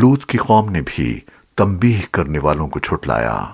لوت کی قوم نے بھی تنبیہ کرنے والوں کو چھٹلایا۔